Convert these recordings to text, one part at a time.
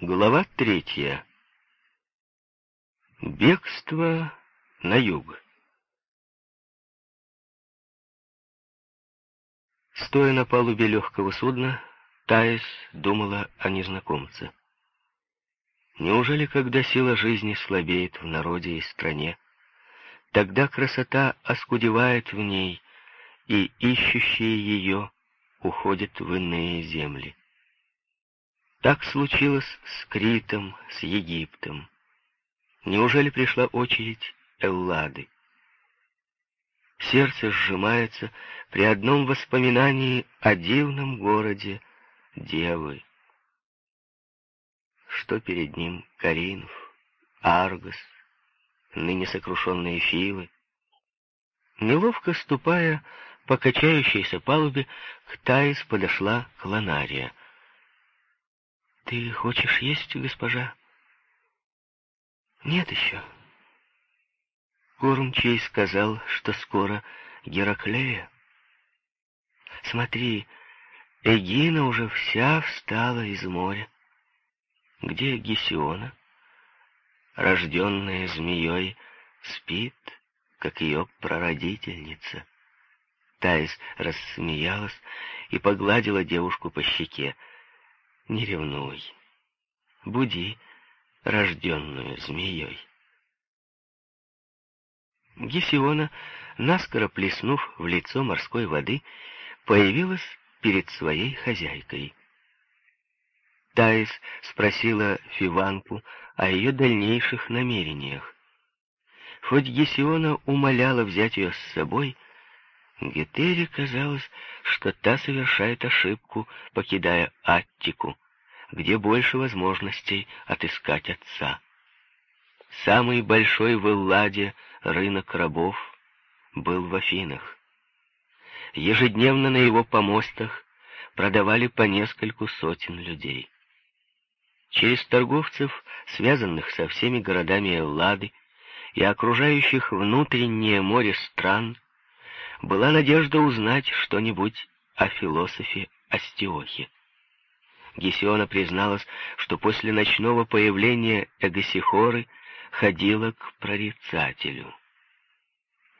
Глава третья. Бегство на юг. Стоя на палубе легкого судна, Таис думала о незнакомце. Неужели, когда сила жизни слабеет в народе и стране, тогда красота оскудевает в ней, и ищущие ее уходят в иные земли? Так случилось с Критом, с Египтом. Неужели пришла очередь Эллады? Сердце сжимается при одном воспоминании о дивном городе Девы. Что перед ним Каринов, Аргос, ныне сокрушенные Филы? Неловко ступая по качающейся палубе, к Таис подошла Кланария. «Ты хочешь есть, госпожа?» «Нет еще». Кормчий сказал, что скоро Гераклея. Смотри, Эгина уже вся встала из моря. Где Гесиона? Рожденная змеей спит, как ее прародительница. Таис рассмеялась и погладила девушку по щеке. Не ревнуй. Буди рожденную змеей. Гесиона, наскоро плеснув в лицо морской воды, появилась перед своей хозяйкой. Таис спросила Фиванку о ее дальнейших намерениях. Хоть Гесиона умоляла взять ее с собой, Гетере казалось, что та совершает ошибку, покидая Аттику, где больше возможностей отыскать отца. Самый большой в Элладе рынок рабов был в Афинах. Ежедневно на его помостах продавали по нескольку сотен людей. Через торговцев, связанных со всеми городами Эллады и окружающих внутреннее море стран, была надежда узнать что-нибудь о философе Астиохе. Гесиона призналась, что после ночного появления Эгосихоры ходила к прорицателю.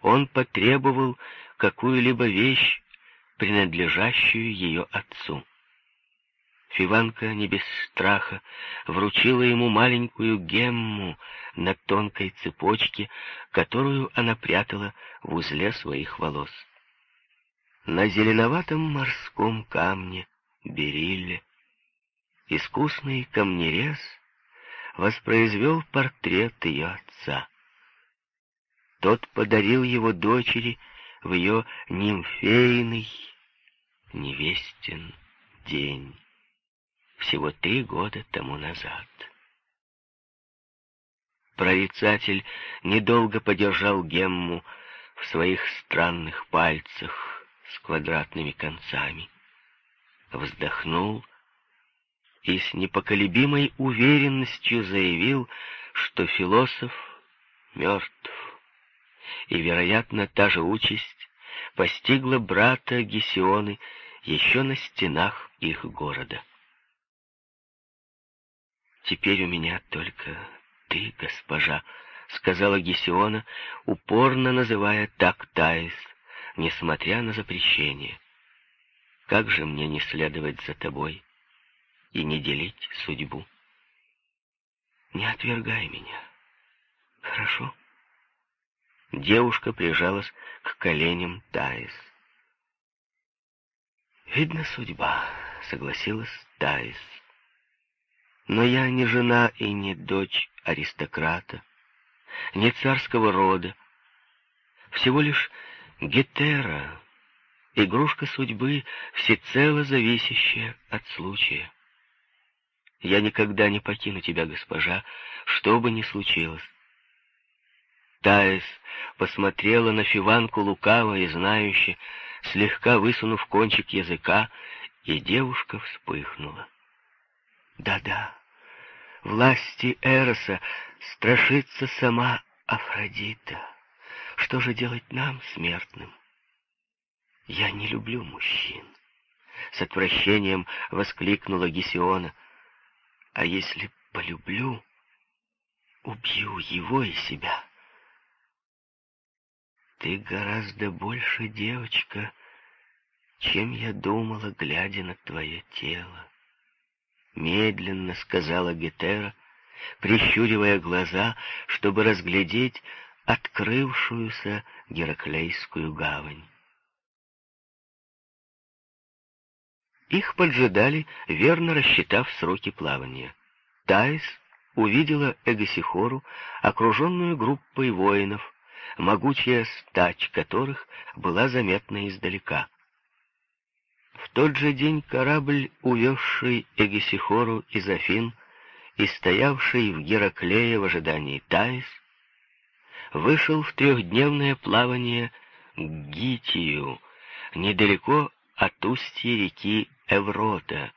Он потребовал какую-либо вещь, принадлежащую ее отцу. Фиванка не без страха вручила ему маленькую гемму на тонкой цепочке, которую она прятала в узле своих волос. На зеленоватом морском камне берилле искусный камнерез воспроизвел портрет ее отца. Тот подарил его дочери в ее нимфейный невестин день всего три года тому назад. Прорицатель недолго подержал гемму в своих странных пальцах с квадратными концами, вздохнул и с непоколебимой уверенностью заявил, что философ мертв, и, вероятно, та же участь постигла брата Гесионы еще на стенах их города. «Теперь у меня только ты, госпожа», — сказала Гесиона, упорно называя так Таис, несмотря на запрещение. «Как же мне не следовать за тобой и не делить судьбу?» «Не отвергай меня, хорошо?» Девушка прижалась к коленям Таис. «Видно, судьба», — согласилась Таис. Но я не жена и не дочь аристократа, не царского рода, всего лишь гетера, игрушка судьбы, всецело зависящая от случая. Я никогда не покину тебя, госпожа, что бы ни случилось. Таис посмотрела на Фиванку лукаво и знающе, слегка высунув кончик языка, и девушка вспыхнула. Да-да, власти Эроса страшится сама Афродита. Что же делать нам, смертным? Я не люблю мужчин. С отвращением воскликнула Гесиона. А если полюблю, убью его и себя. Ты гораздо больше девочка, чем я думала, глядя на твое тело. Медленно сказала Гетера, прищуривая глаза, чтобы разглядеть открывшуюся Гераклейскую гавань. Их поджидали, верно рассчитав сроки плавания. Таис увидела Эгосихору, окруженную группой воинов, могучая стач которых была заметна издалека. В тот же день корабль, увезший Эгесихору из Афин и стоявший в Гераклее в ожидании Таис, вышел в трехдневное плавание к Гитию, недалеко от устья реки Эврота,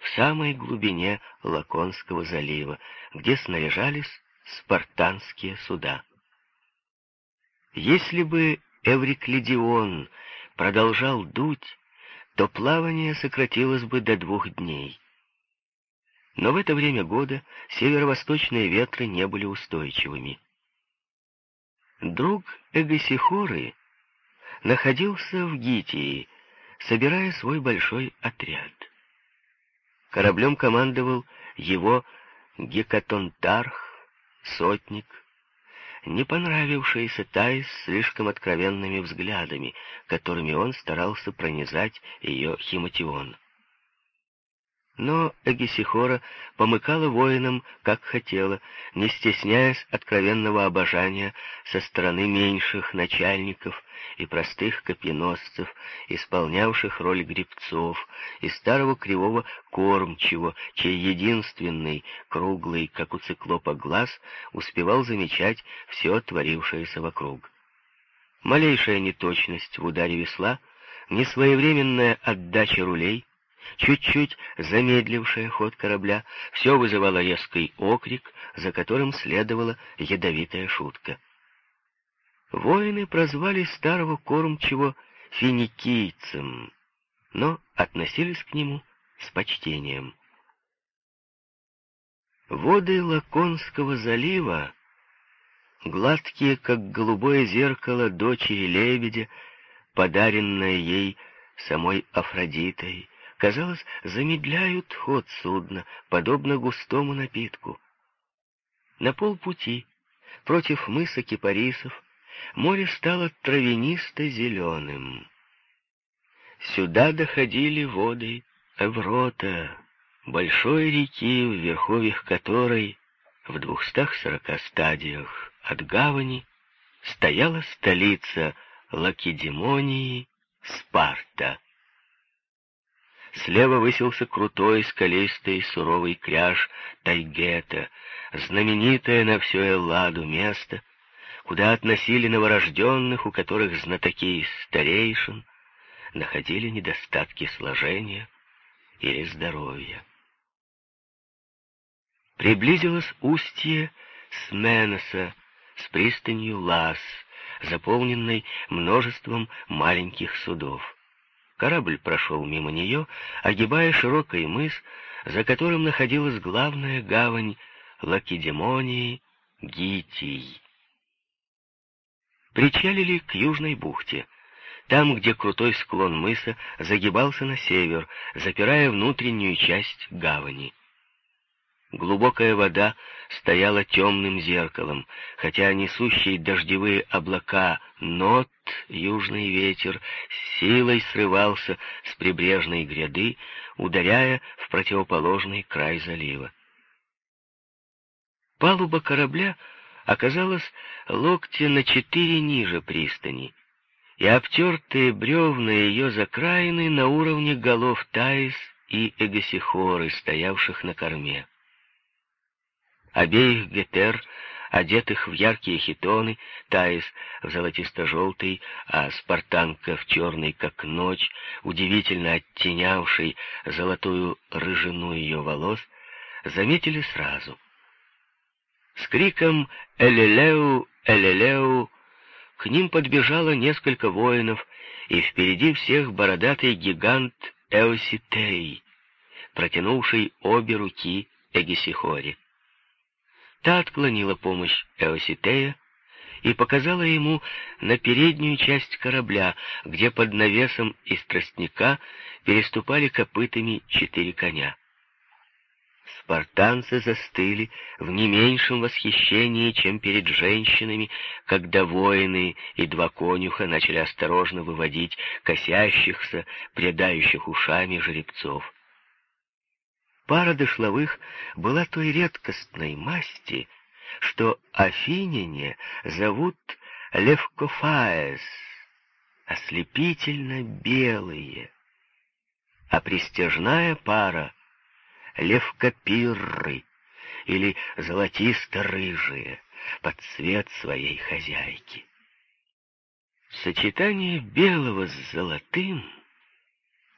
в самой глубине Лаконского залива, где снаряжались спартанские суда. Если бы Эвриклидион продолжал дуть, то плавание сократилось бы до двух дней. Но в это время года северо-восточные ветры не были устойчивыми. Друг Эгосихоры находился в Гитии, собирая свой большой отряд. Кораблем командовал его гекатонтарх, сотник, не понравившийся Таис слишком откровенными взглядами, которыми он старался пронизать ее химатион. Но Эгисихора помыкала воинам, как хотела, не стесняясь откровенного обожания со стороны меньших начальников и простых копьеносцев, исполнявших роль гребцов, и старого кривого кормчего, чей единственный, круглый, как у циклопа, глаз успевал замечать все творившееся вокруг. Малейшая неточность в ударе весла, несвоевременная отдача рулей — Чуть-чуть замедлившая ход корабля, все вызывало резкий окрик, за которым следовала ядовитая шутка. Воины прозвали старого кормчего финикийцем, но относились к нему с почтением. Воды Лаконского залива, гладкие, как голубое зеркало дочери лебедя, подаренное ей самой Афродитой, казалось, замедляют ход судна, подобно густому напитку. На полпути, против мыса Кипарисов, море стало травянисто-зеленым. Сюда доходили воды Эврота, большой реки, в верховьях которой, в двухстах сорока стадиях от гавани, стояла столица Лакедемонии Спарта. Слева высился крутой, скалистый, суровый кряж Тайгета, знаменитое на всю Элладу место, куда относили новорожденных, у которых знатоки старейшин находили недостатки сложения или здоровья. Приблизилось устье Сменоса с пристанью Лас, заполненной множеством маленьких судов. Корабль прошел мимо нее, огибая широкий мыс, за которым находилась главная гавань Лакедемонии Гитий. Причалили к южной бухте, там, где крутой склон мыса загибался на север, запирая внутреннюю часть гавани. Глубокая вода стояла темным зеркалом, хотя несущие дождевые облака нот, южный ветер, силой срывался с прибрежной гряды, ударяя в противоположный край залива. Палуба корабля оказалась локти на четыре ниже пристани, и обтертые бревна ее закраины на уровне голов Таис и Эгосихоры, стоявших на корме. Обеих гетер, одетых в яркие хитоны, Таис в золотисто-желтый, а спартанка в черный, как ночь, удивительно оттенявший золотую рыжину ее волос, заметили сразу. С криком «Элелеу! Элелеу!» к ним подбежало несколько воинов, и впереди всех бородатый гигант Эоситей, протянувший обе руки Эгисихоре. Та отклонила помощь Эоситея и показала ему на переднюю часть корабля, где под навесом из тростника переступали копытами четыре коня. Спартанцы застыли в не меньшем восхищении, чем перед женщинами, когда воины и два конюха начали осторожно выводить косящихся, предающих ушами жеребцов. Пара дошловых была той редкостной масти, что афиняне зовут левкофаес, ослепительно белые, а пристежная пара — левкопирры или золотисто-рыжие под цвет своей хозяйки. Сочетание белого с золотым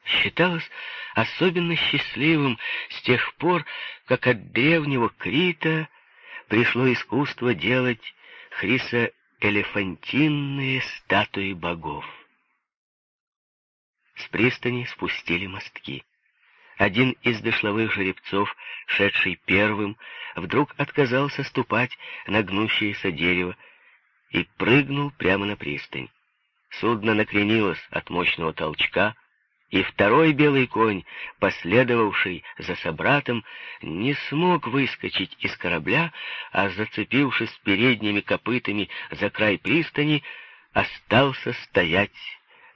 считалось особенно счастливым с тех пор, как от древнего Крита пришло искусство делать хрисоэлефантинные статуи богов. С пристани спустили мостки. Один из дошловых жеребцов, шедший первым, вдруг отказался ступать на гнущееся дерево и прыгнул прямо на пристань. Судно накренилось от мощного толчка, и второй белый конь, последовавший за собратом, не смог выскочить из корабля, а, зацепившись передними копытами за край пристани, остался стоять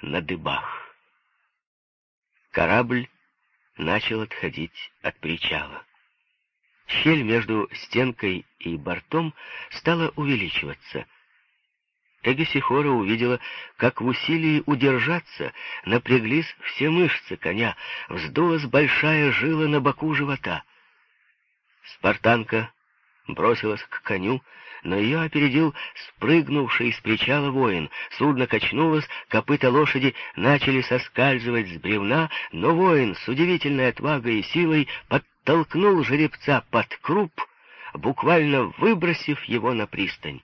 на дыбах. Корабль начал отходить от причала. Щель между стенкой и бортом стала увеличиваться — Эгесихора увидела, как в усилии удержаться напряглись все мышцы коня, вздулась большая жила на боку живота. Спартанка бросилась к коню, но ее опередил спрыгнувший с причала воин. Судно качнулось, копыта лошади начали соскальзывать с бревна, но воин с удивительной отвагой и силой подтолкнул жеребца под круп, буквально выбросив его на пристань.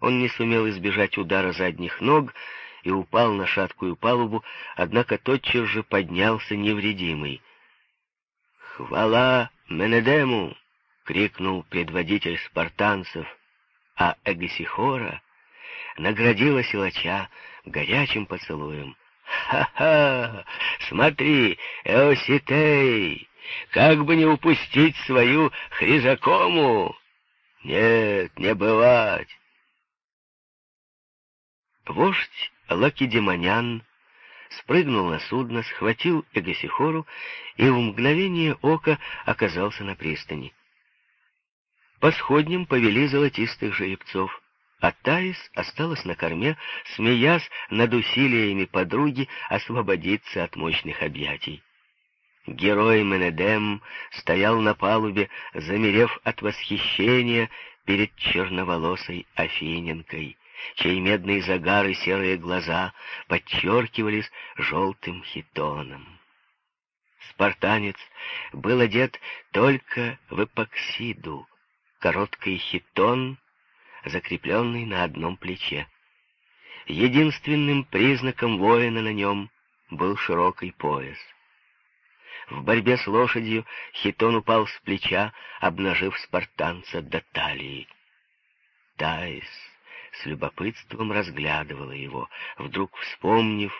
Он не сумел избежать удара задних ног и упал на шаткую палубу, однако тотчас же поднялся невредимый. «Хвала Менедему!» — крикнул предводитель спартанцев, а Эгесихора наградила силача горячим поцелуем. «Ха-ха! Смотри, Эоситей! Как бы не упустить свою хризакому! Нет, не бывать! Вождь Лакедемонян спрыгнул на судно, схватил Эгосихору и в мгновение ока оказался на пристани. По сходням повели золотистых жеребцов, а Таис осталась на корме, смеясь над усилиями подруги освободиться от мощных объятий. Герой Менедем стоял на палубе, замерев от восхищения перед черноволосой Афиненкой чей медный загар и серые глаза подчеркивались желтым хитоном. Спартанец был одет только в эпоксиду, короткий хитон, закрепленный на одном плече. Единственным признаком воина на нем был широкий пояс. В борьбе с лошадью хитон упал с плеча, обнажив спартанца до талии. Таис с любопытством разглядывала его, вдруг вспомнив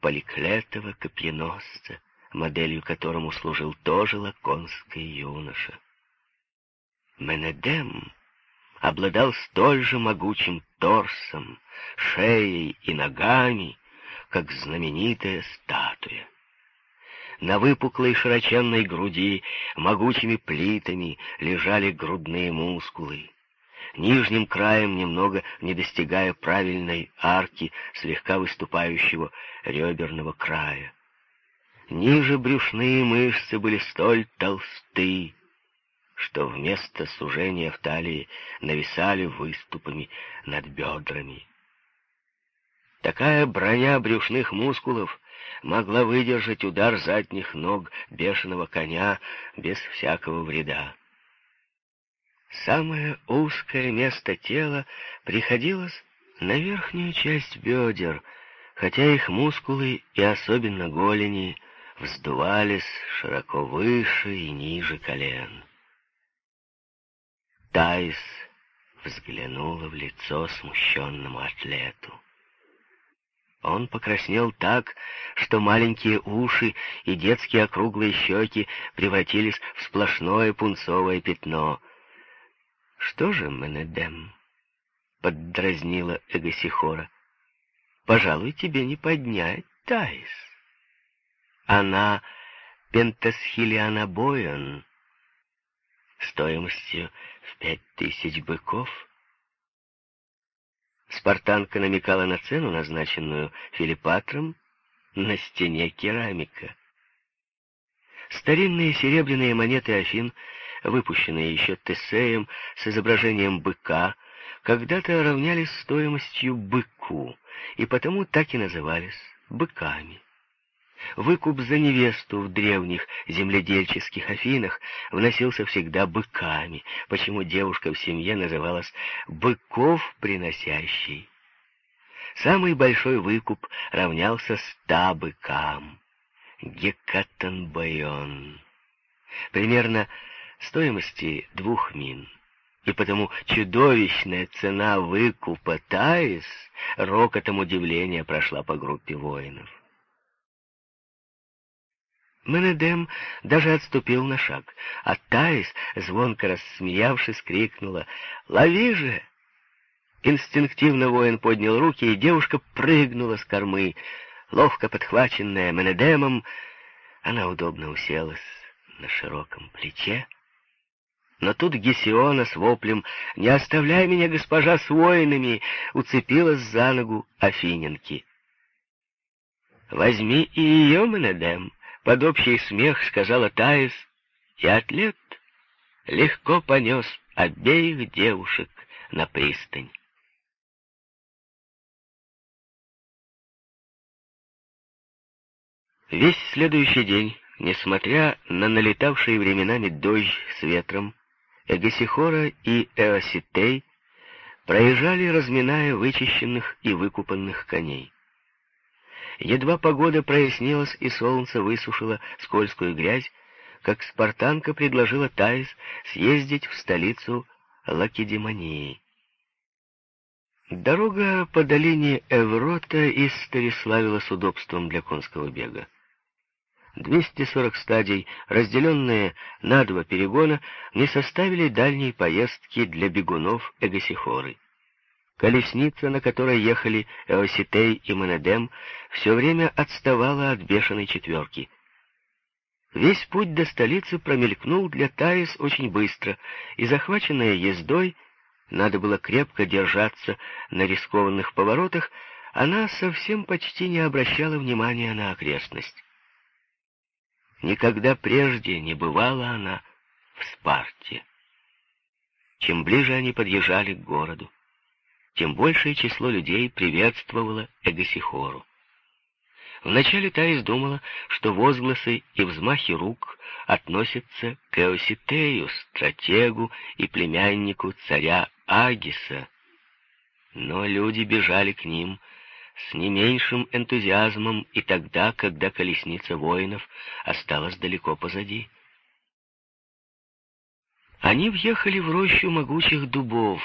Поликлетова копьеносца, моделью которому служил тоже лаконский юноша. Менедем обладал столь же могучим торсом, шеей и ногами, как знаменитая статуя. На выпуклой широченной груди могучими плитами лежали грудные мускулы нижним краем, немного не достигая правильной арки слегка выступающего реберного края. Ниже брюшные мышцы были столь толсты, что вместо сужения в талии нависали выступами над бедрами. Такая броня брюшных мускулов могла выдержать удар задних ног бешеного коня без всякого вреда. Самое узкое место тела приходилось на верхнюю часть бедер, хотя их мускулы и особенно голени вздувались широко выше и ниже колен. Тайс взглянула в лицо смущенному атлету. Он покраснел так, что маленькие уши и детские округлые щеки превратились в сплошное пунцовое пятно. «Что же, Менедем?» — поддразнила Эгосихора. «Пожалуй, тебе не поднять, Таис. Она Пентасхилиана Бойон, стоимостью в пять тысяч быков». Спартанка намекала на цену, назначенную Филиппатром, на стене керамика. Старинные серебряные монеты Афин, выпущенные еще Тесеем с изображением быка, когда-то равнялись стоимостью быку, и потому так и назывались быками. Выкуп за невесту в древних земледельческих Афинах вносился всегда быками, почему девушка в семье называлась «быков приносящей». Самый большой выкуп равнялся ста быкам. Гекатанбайон. Примерно стоимости двух мин. И потому чудовищная цена выкупа Таис рокотом удивления прошла по группе воинов. Менедем даже отступил на шаг, а Таис, звонко рассмеявшись, крикнула «Лови же!». Инстинктивно воин поднял руки, и девушка прыгнула с кормы. Ловко подхваченная Менедемом, она удобно уселась на широком плече. Но тут Гесиона с воплем «Не оставляй меня, госпожа, с воинами!» уцепилась за ногу Афиненки. «Возьми и ее, Менедем!» под общий смех сказала Таис, и атлет легко понес обеих девушек на пристань. Весь следующий день, несмотря на налетавшие временами дождь с ветром, Эгосихора и Эоситей проезжали, разминая вычищенных и выкупанных коней. Едва погода прояснилась и солнце высушило скользкую грязь, как спартанка предложила Таис съездить в столицу Лакедемонии. Дорога по долине Эврота из славилась удобством для конского бега. 240 стадий, разделенные на два перегона, не составили дальней поездки для бегунов Эгосихоры. Колесница, на которой ехали Эоситей и Менедем, все время отставала от бешеной четверки. Весь путь до столицы промелькнул для Таис очень быстро, и, захваченная ездой, надо было крепко держаться на рискованных поворотах, она совсем почти не обращала внимания на окрестность. Никогда прежде не бывала она в Спарте. Чем ближе они подъезжали к городу, тем большее число людей приветствовало Эгосихору. Вначале Таис думала, что возгласы и взмахи рук относятся к Эоситею, стратегу и племяннику царя Агиса. Но люди бежали к ним с не меньшим энтузиазмом и тогда, когда колесница воинов осталась далеко позади. Они въехали в рощу могучих дубов,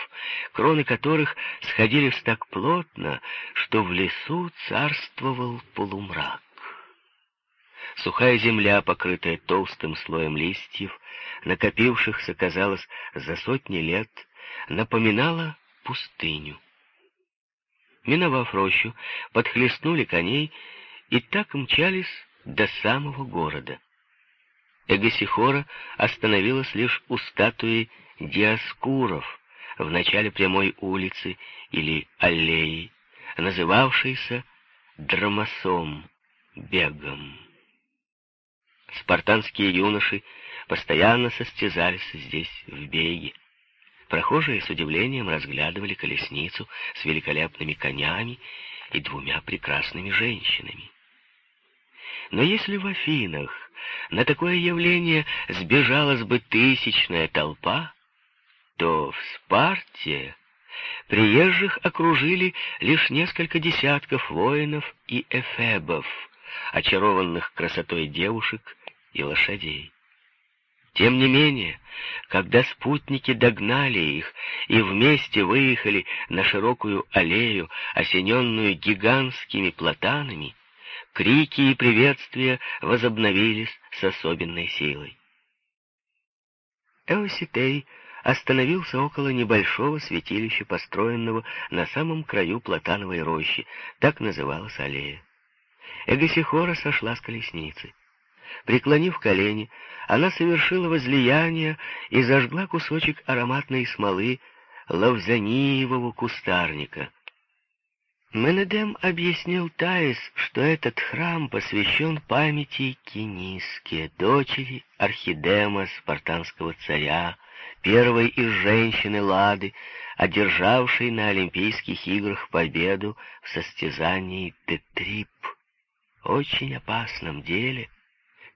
кроны которых сходились так плотно, что в лесу царствовал полумрак. Сухая земля, покрытая толстым слоем листьев, накопившихся, казалось, за сотни лет, напоминала пустыню. Миновав рощу, подхлестнули коней и так мчались до самого города. Эгосихора остановилась лишь у статуи Диаскуров в начале прямой улицы или аллеи, называвшейся Драмасом, бегом. Спартанские юноши постоянно состязались здесь в беге. Прохожие с удивлением разглядывали колесницу с великолепными конями и двумя прекрасными женщинами. Но если в Афинах на такое явление сбежалась бы тысячная толпа, то в Спарте приезжих окружили лишь несколько десятков воинов и эфебов, очарованных красотой девушек и лошадей. Тем не менее, когда спутники догнали их и вместе выехали на широкую аллею, осененную гигантскими платанами, крики и приветствия возобновились с особенной силой. Эоситей остановился около небольшого святилища, построенного на самом краю платановой рощи, так называлась аллея. Эгосихора сошла с колесницы. Преклонив колени, она совершила возлияние и зажгла кусочек ароматной смолы лавзаниевого кустарника. Менедем объяснил Таис, что этот храм посвящен памяти Киниске, дочери Архидема, спартанского царя, первой из женщин Лады, одержавшей на Олимпийских играх победу в состязании Тетрип, очень опасном деле,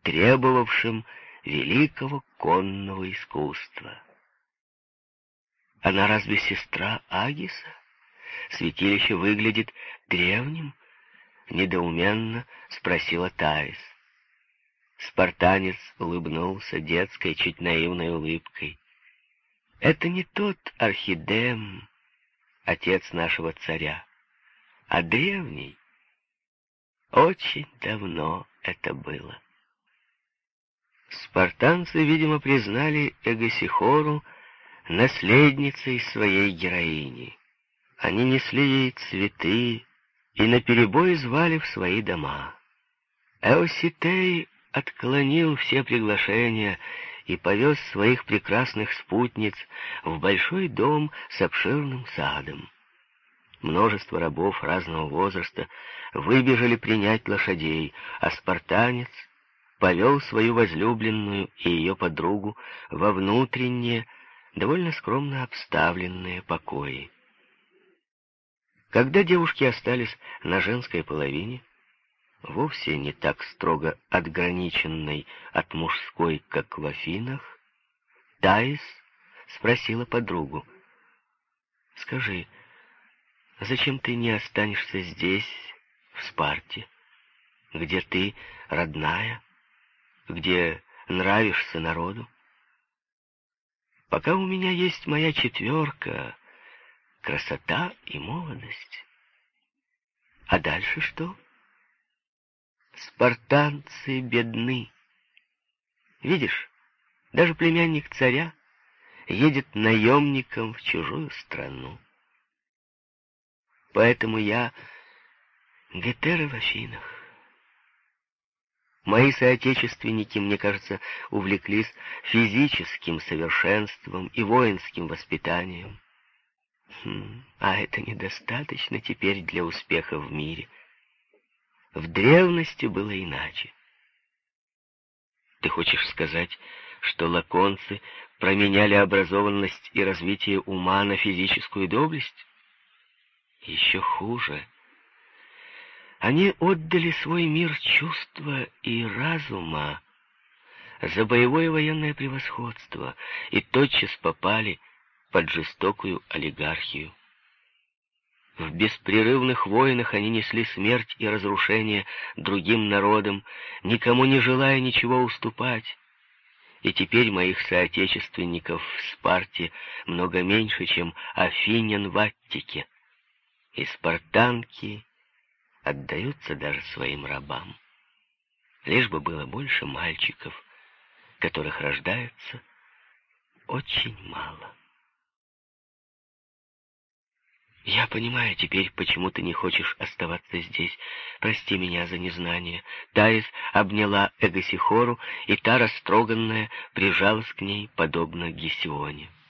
требовавшем великого конного искусства. Она разве сестра Агиса? Святилище выглядит древним? Недоуменно спросила Таис. Спартанец улыбнулся детской, чуть наивной улыбкой. Это не тот Архидем, отец нашего царя, а древний. Очень давно это было. Спартанцы, видимо, признали Эгосихору наследницей своей героини. Они несли ей цветы и наперебой звали в свои дома. Эоситей отклонил все приглашения и повез своих прекрасных спутниц в большой дом с обширным садом. Множество рабов разного возраста выбежали принять лошадей, а спартанец повел свою возлюбленную и ее подругу во внутренние, довольно скромно обставленные покои. Когда девушки остались на женской половине, вовсе не так строго отграниченной от мужской, как в Афинах, Таис спросила подругу, «Скажи, зачем ты не останешься здесь, в Спарте, где ты родная, где нравишься народу? Пока у меня есть моя четверка, красота и молодость. А дальше что?» Спартанцы бедны. Видишь, даже племянник царя едет наемником в чужую страну. Поэтому я Гетера в Афинах. Мои соотечественники, мне кажется, увлеклись физическим совершенством и воинским воспитанием. Хм, а это недостаточно теперь для успеха в мире. В древности было иначе. Ты хочешь сказать, что лаконцы променяли образованность и развитие ума на физическую доблесть? Еще хуже. Они отдали свой мир чувства и разума за боевое военное превосходство и тотчас попали под жестокую олигархию. В беспрерывных войнах они несли смерть и разрушение другим народам, никому не желая ничего уступать. И теперь моих соотечественников в Спарте много меньше, чем афинян в Аттике. И спартанки отдаются даже своим рабам. Лишь бы было больше мальчиков, которых рождается очень мало. «Я понимаю теперь, почему ты не хочешь оставаться здесь. Прости меня за незнание». Таис обняла Эгосихору, и та, растроганная, прижалась к ней, подобно Гесионе.